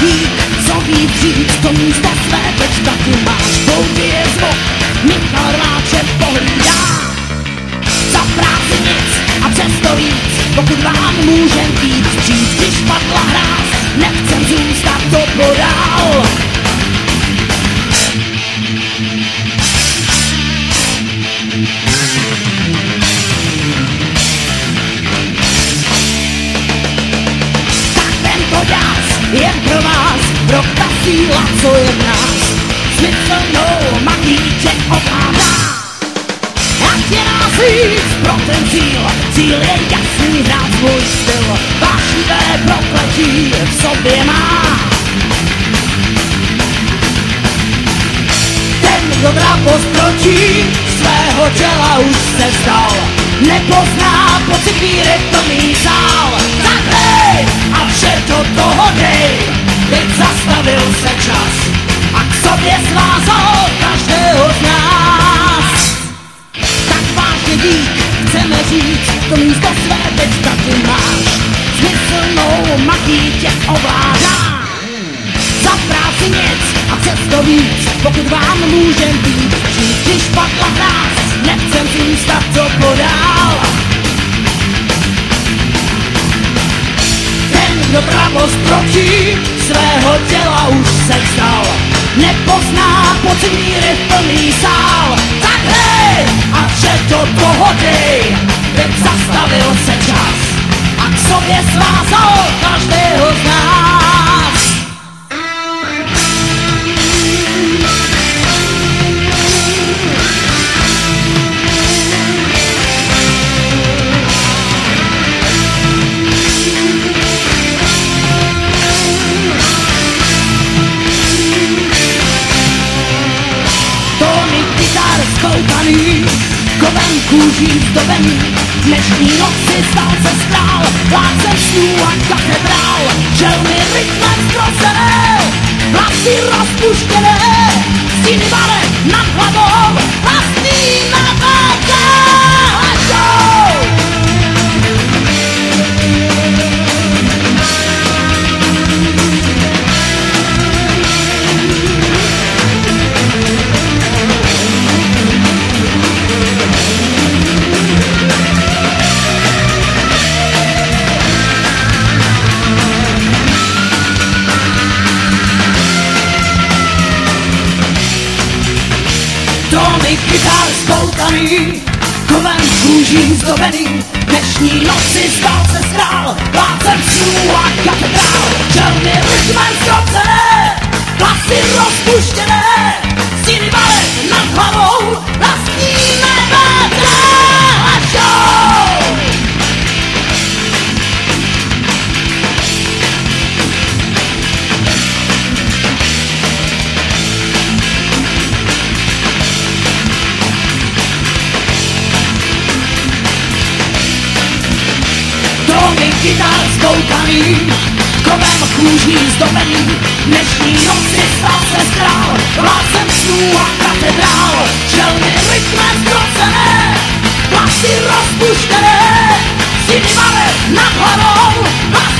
dík, co víc říct, to místo své teď taky máš. Boudy je zvuk, Michal Rváče pohlídá. Za práci nic a přesto víc, pokud vám můžem být vstříc, když padla hráz, nechcem zůstat to podál. Rok ta síla, co je v nás, smyslnou magí tě ovládá. Ať je nás víc pro ten cíl, cíl je jasný, hrát svůj styl, vášnivé prokletí v sobě má. Ten, kdo drapost proti svého těla už se vzdal, nepozná pocit víry plný sál. Tak zastavil se čas a k sobě svázal každého z nás. Tak vážně dík, chceme říct, to místo své teď taky máš. Smyslnou magii tě ovládá. Za práci nic a přesto víc, pokud vám můžem být. Když padla hráz, nechcem zůstat to podál. Ten, kdo pravost proti svého těla už se vzdal, nepozná pocit míry v plný sál. Tak hej a vše do toho skoukaný, kovem kůží zdobený, dnešní noci stal se strál, vládce snů a katedrál, čelny rytmem ztrosené, vlasy rozpuštěné, stíny vale nad hlavou, Tóny kytar spoutaný, kovem kůží zdobený, dnešní noci stal se skrál, vládcem snů a katedrál, čelny rytmem zkrocené, hlasy rozpuštěné, stíny vale nad hlavou, Kytar skoukaný, kovem kůží zdobený, dnešní noci stal se král, vládcem snů a katedrál, čelny rytmem zkrocené, vlasy rozpuštěné, stíny vale nad hlavou, vedra